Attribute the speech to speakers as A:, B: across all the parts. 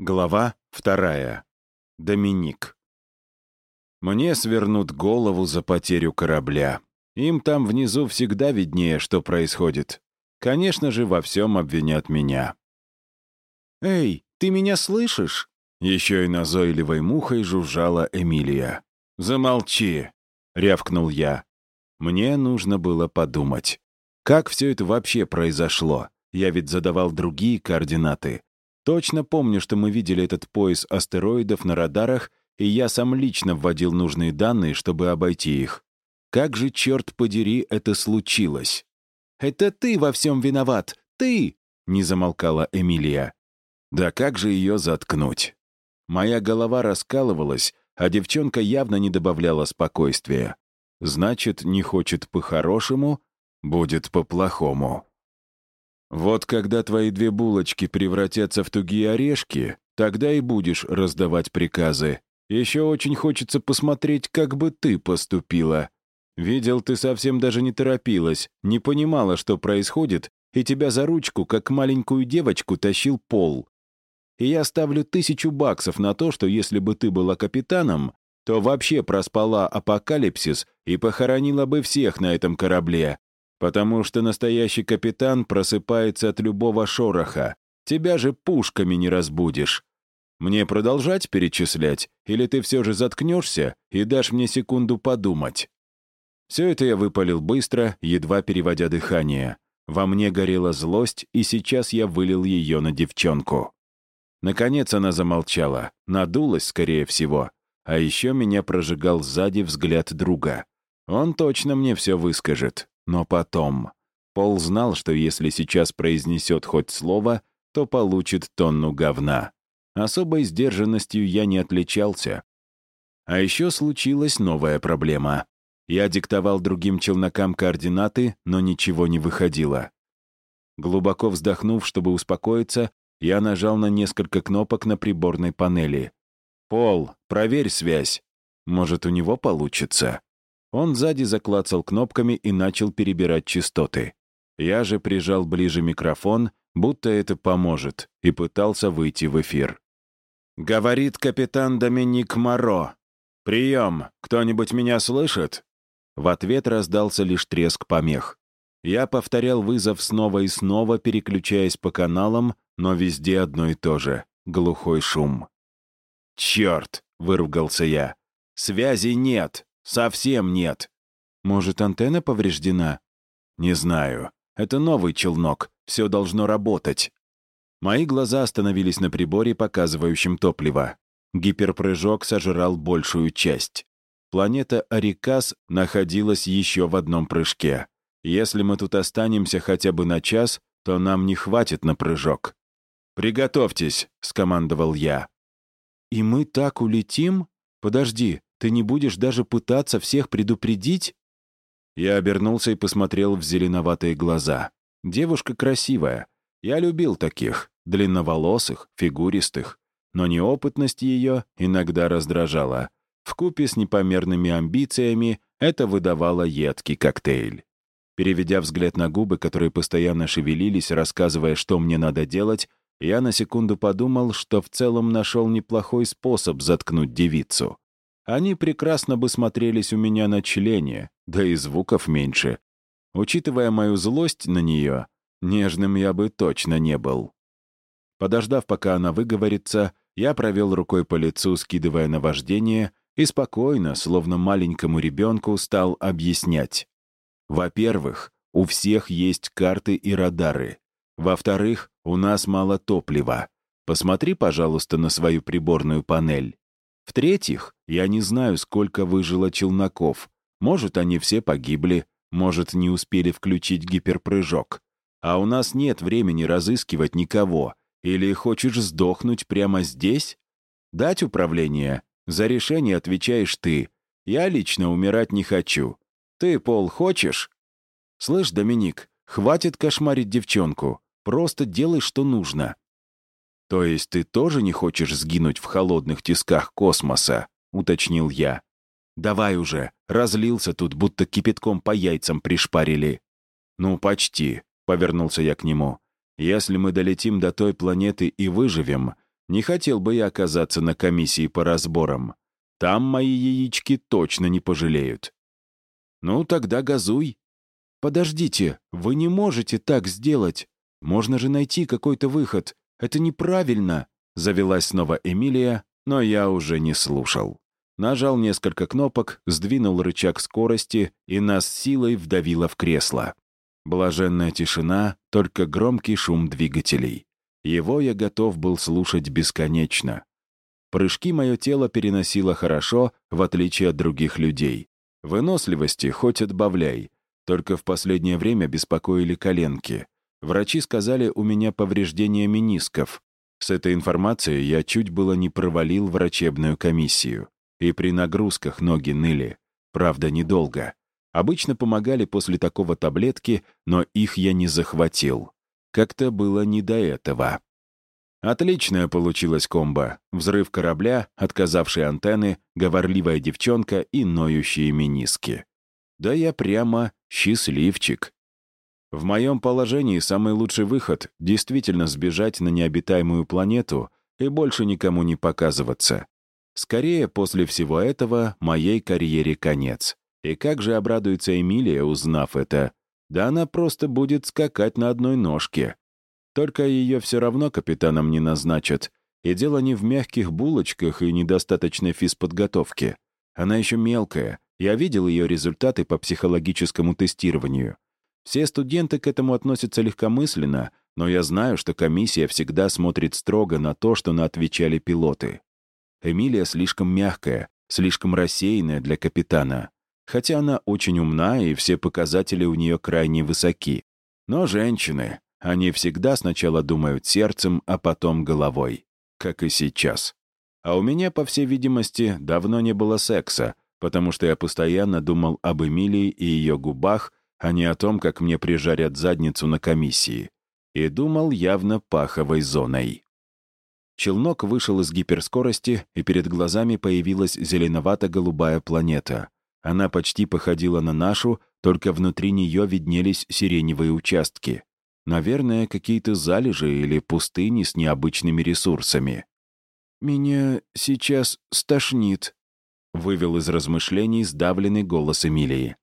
A: Глава вторая. Доминик. Мне свернут голову за потерю корабля. Им там внизу всегда виднее, что происходит. Конечно же, во всем обвинят меня.
B: «Эй, ты меня слышишь?»
A: Еще и назойливой мухой жужжала Эмилия. «Замолчи!» — рявкнул я. Мне нужно было подумать. Как все это вообще произошло? Я ведь задавал другие координаты. Точно помню, что мы видели этот пояс астероидов на радарах, и я сам лично вводил нужные данные, чтобы обойти их. Как же, черт подери, это случилось?
B: «Это ты во всем виноват! Ты!» — не замолкала Эмилия.
A: Да как же ее заткнуть? Моя голова раскалывалась, а девчонка явно не добавляла спокойствия. Значит, не хочет по-хорошему, будет по-плохому. Вот когда твои две булочки превратятся в тугие орешки, тогда и будешь раздавать приказы. Еще очень хочется посмотреть, как бы ты поступила. Видел, ты совсем даже не торопилась, не понимала, что происходит, и тебя за ручку, как маленькую девочку, тащил пол. И я ставлю тысячу баксов на то, что если бы ты была капитаном, то вообще проспала апокалипсис и похоронила бы всех на этом корабле, Потому что настоящий капитан просыпается от любого шороха. Тебя же пушками не разбудишь. Мне продолжать перечислять, или ты все же заткнешься и дашь мне секунду подумать?» Все это я выпалил быстро, едва переводя дыхание. Во мне горела злость, и сейчас я вылил ее на девчонку. Наконец она замолчала, надулась, скорее всего. А еще меня прожигал сзади взгляд друга. Он точно мне все выскажет. Но потом. Пол знал, что если сейчас произнесет хоть слово, то получит тонну говна. Особой сдержанностью я не отличался. А еще случилась новая проблема. Я диктовал другим челнокам координаты, но ничего не выходило. Глубоко вздохнув, чтобы успокоиться, я нажал на несколько кнопок на приборной панели. «Пол, проверь связь. Может, у него получится?» Он сзади заклацал кнопками и начал перебирать частоты. Я же прижал ближе микрофон, будто это поможет, и пытался выйти в эфир. «Говорит капитан Доминик Моро. Прием! Кто-нибудь меня слышит?» В ответ раздался лишь треск помех. Я повторял вызов снова и снова, переключаясь по каналам, но везде одно и то же — глухой шум. «Черт!» — выругался я. «Связи нет!» Совсем нет. Может, антенна повреждена? Не знаю. Это новый челнок. Все должно работать. Мои глаза остановились на приборе, показывающем топливо. Гиперпрыжок сожрал большую часть. Планета Арикас находилась еще в одном прыжке. Если мы тут останемся хотя бы на час, то нам не хватит на прыжок. «Приготовьтесь», — скомандовал я. «И мы так улетим? Подожди, ты не будешь даже пытаться всех предупредить?» Я обернулся и посмотрел в зеленоватые глаза. Девушка красивая. Я любил таких, длинноволосых, фигуристых. Но неопытность ее иногда раздражала. Вкупе с непомерными амбициями это выдавало едкий коктейль. Переведя взгляд на губы, которые постоянно шевелились, рассказывая, что мне надо делать, я на секунду подумал, что в целом нашел неплохой способ заткнуть девицу. Они прекрасно бы смотрелись у меня на члене, да и звуков меньше. Учитывая мою злость на нее, нежным я бы точно не был. Подождав, пока она выговорится, я провел рукой по лицу, скидывая наваждение, и спокойно, словно маленькому ребенку, стал объяснять. Во-первых, у всех есть карты и радары. Во-вторых, у нас мало топлива. Посмотри, пожалуйста, на свою приборную панель. В-третьих, я не знаю, сколько выжило челноков. Может, они все погибли, может, не успели включить гиперпрыжок. А у нас нет времени разыскивать никого. Или хочешь сдохнуть прямо здесь? Дать управление? За решение отвечаешь ты. Я лично умирать не хочу. Ты, Пол, хочешь? Слышь, Доминик, хватит кошмарить девчонку. Просто делай, что нужно. «То есть ты тоже не хочешь сгинуть в холодных тисках космоса?» — уточнил я. «Давай уже, разлился тут, будто кипятком по яйцам пришпарили». «Ну, почти», — повернулся я к нему. «Если мы долетим до той планеты и выживем, Не хотел бы я оказаться на комиссии по разборам. Там мои яички точно не пожалеют. Ну, тогда газуй. Подождите, вы не можете так сделать. Можно же найти какой-то выход. Это неправильно. Завелась снова Эмилия, но я уже не слушал. Нажал несколько кнопок, сдвинул рычаг скорости и нас силой вдавило в кресло. Блаженная тишина, только громкий шум двигателей. Его я готов был слушать бесконечно. Прыжки мое тело переносило хорошо, в отличие от других людей. Выносливости хоть отбавляй. Только в последнее время беспокоили коленки. Врачи сказали, у меня повреждение менисков. С этой информацией я чуть было не провалил врачебную комиссию. И при нагрузках ноги ныли. Правда, недолго. Обычно помогали после такого таблетки, но их я не захватил. Как-то было не до этого. Отличная получилась комбо. Взрыв корабля, отказавшие антенны, говорливая девчонка и ноющие мениски. Да я прямо счастливчик. В моем положении самый лучший выход — действительно сбежать на необитаемую планету и больше никому не показываться. Скорее, после всего этого, моей карьере конец. И как же обрадуется Эмилия, узнав это? Да она просто будет скакать на одной ножке. Только ее все равно капитаном не назначат. И дело не в мягких булочках и недостаточной физподготовке. Она еще мелкая. Я видел ее результаты по психологическому тестированию. Все студенты к этому относятся легкомысленно, но я знаю, что комиссия всегда смотрит строго на то, что на отвечали пилоты. Эмилия слишком мягкая, слишком рассеянная для капитана. Хотя она очень умна, и все показатели у нее крайне высоки. Но женщины, они всегда сначала думают сердцем, а потом головой. Как и сейчас. А у меня, по всей видимости, давно не было секса, потому что я постоянно думал об Эмилии и ее губах, а не о том, как мне прижарят задницу на комиссии. И думал явно паховой зоной. Челнок вышел из гиперскорости, и перед глазами появилась зеленовато-голубая планета. Она почти походила на нашу, только внутри нее виднелись сиреневые участки. Наверное, какие-то залежи или пустыни с необычными ресурсами. «Меня сейчас стошнит», — вывел из размышлений сдавленный голос Эмилии.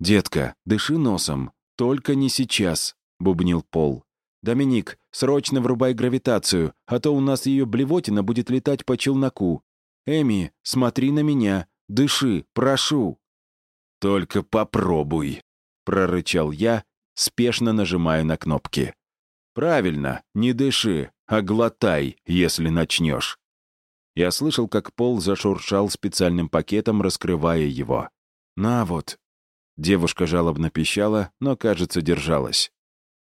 A: «Детка, дыши носом, только не сейчас», — бубнил Пол. «Доминик, срочно врубай гравитацию, а то у нас ее блевотина будет летать по челноку. Эми, смотри на меня, дыши, прошу». «Только попробуй», — прорычал я спешно нажимая на кнопки. «Правильно, не дыши, а глотай, если начнешь». Я слышал, как Пол зашуршал специальным пакетом, раскрывая его. «На вот». Девушка жалобно пищала, но, кажется, держалась.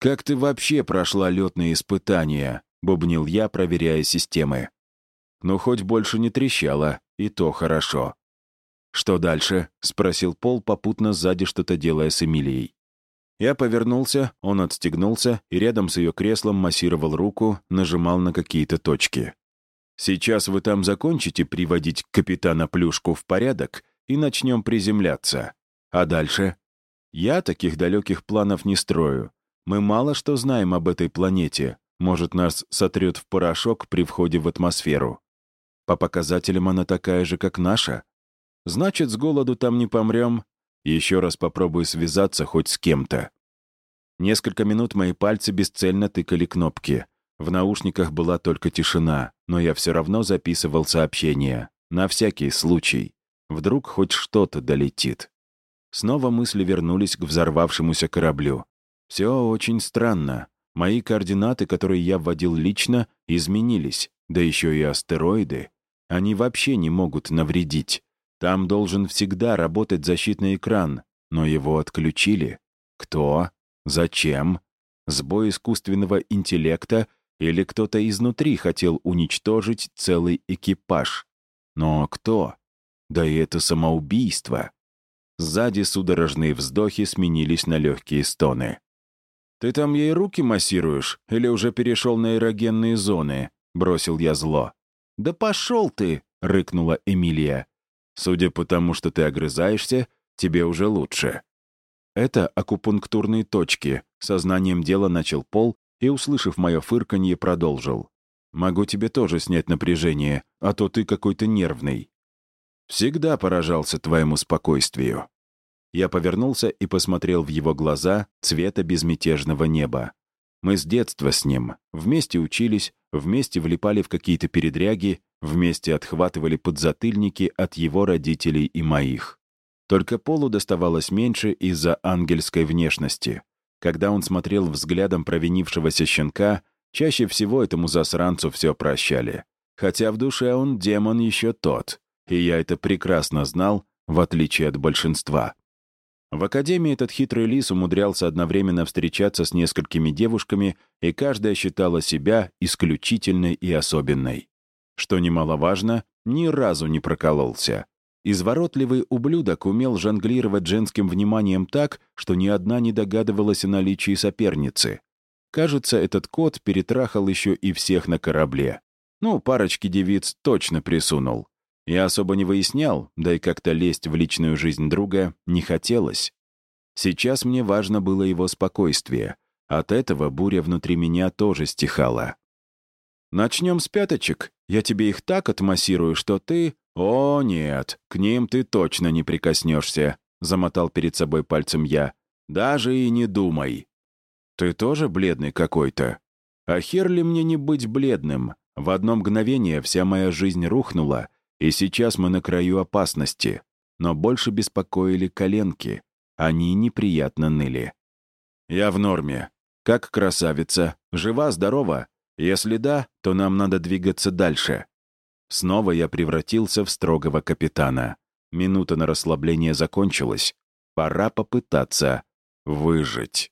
A: «Как ты вообще прошла летные испытания?» — бубнил я, проверяя системы. «Ну, хоть больше не трещала, и то хорошо». «Что дальше?» — спросил Пол, попутно сзади что-то делая с Эмилией. Я повернулся, он отстегнулся и рядом с ее креслом массировал руку, нажимал на какие-то точки. «Сейчас вы там закончите приводить капитана Плюшку в порядок и начнем приземляться. А дальше? Я таких далеких планов не строю. Мы мало что знаем об этой планете. Может, нас сотрет в порошок при входе в атмосферу. По показателям она такая же, как наша. Значит, с голоду там не помрем, еще раз попробую связаться хоть с кем-то. Несколько минут мои пальцы бесцельно тыкали кнопки. В наушниках была только тишина, но я все равно записывал сообщения. На всякий случай. Вдруг хоть что-то долетит. Снова мысли вернулись к взорвавшемуся кораблю. Все очень странно. Мои координаты, которые я вводил лично, изменились. Да еще и астероиды. Они вообще не могут навредить. Там должен всегда работать защитный экран, но его отключили. Кто? Зачем? Сбой искусственного интеллекта или кто-то изнутри хотел уничтожить целый экипаж? Но кто? Да и это самоубийство. Сзади судорожные вздохи сменились на легкие стоны. «Ты там ей руки массируешь или уже перешел на эрогенные зоны?» — бросил я зло. «Да пошел ты!» — рыкнула Эмилия. Судя по тому, что ты огрызаешься, тебе уже лучше. Это акупунктурные точки. Сознанием дела начал Пол и, услышав мое фырканье, продолжил. Могу тебе тоже снять напряжение, а то ты какой-то нервный. Всегда поражался твоему спокойствию. Я повернулся и посмотрел в его глаза цвета безмятежного неба. Мы с детства с ним. Вместе учились, вместе влипали в какие-то передряги, вместе отхватывали подзатыльники от его родителей и моих. Только Полу доставалось меньше из-за ангельской внешности. Когда он смотрел взглядом провинившегося щенка, чаще всего этому засранцу все прощали. Хотя в душе он демон еще тот, и я это прекрасно знал, в отличие от большинства. В академии этот хитрый лис умудрялся одновременно встречаться с несколькими девушками, и каждая считала себя исключительной и особенной. Что немаловажно, ни разу не прокололся. Изворотливый ублюдок умел жонглировать женским вниманием так, что ни одна не догадывалась о наличии соперницы. Кажется, этот кот перетрахал еще и всех на корабле. Ну, парочки девиц точно присунул. Я особо не выяснял, да и как-то лезть в личную жизнь друга не хотелось. Сейчас мне важно было его спокойствие. От этого буря внутри меня тоже стихала. «Начнем с пяточек. Я тебе их так отмассирую, что ты...» «О, нет, к ним ты точно не прикоснешься», — замотал перед собой пальцем я. «Даже и не думай». «Ты тоже бледный какой-то?» «А хер ли мне не быть бледным? В одно мгновение вся моя жизнь рухнула, и сейчас мы на краю опасности, но больше беспокоили коленки. Они неприятно ныли. «Я в норме. Как красавица. Жива-здорова? Если да, то нам надо двигаться дальше». Снова я превратился в строгого капитана. Минута на расслабление закончилась. Пора попытаться выжить.